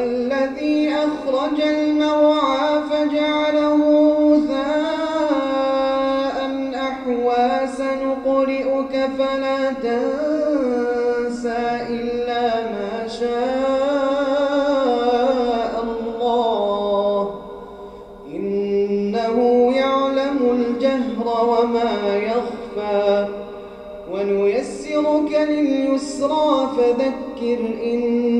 والذي أخرج المرعى فجعله غثاء أحوى سنقرئك فلا تنسى إلا ما شاء الله. إنه يعلم الجهر وما يخفى. ونيسرك لليسرى فذكر إن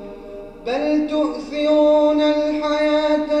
بل تؤثرون الحياة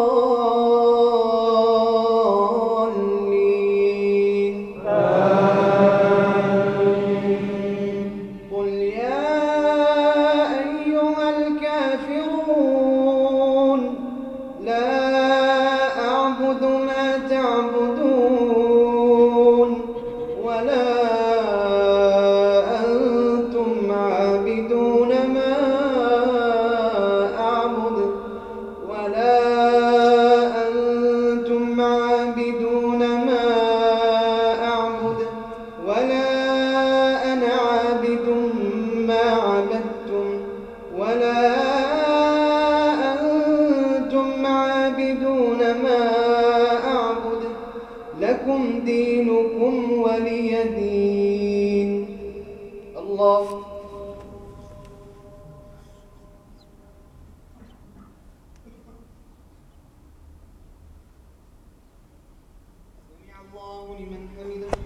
لكم دينكم ولي دين. الله. سمع الله لمن حمده.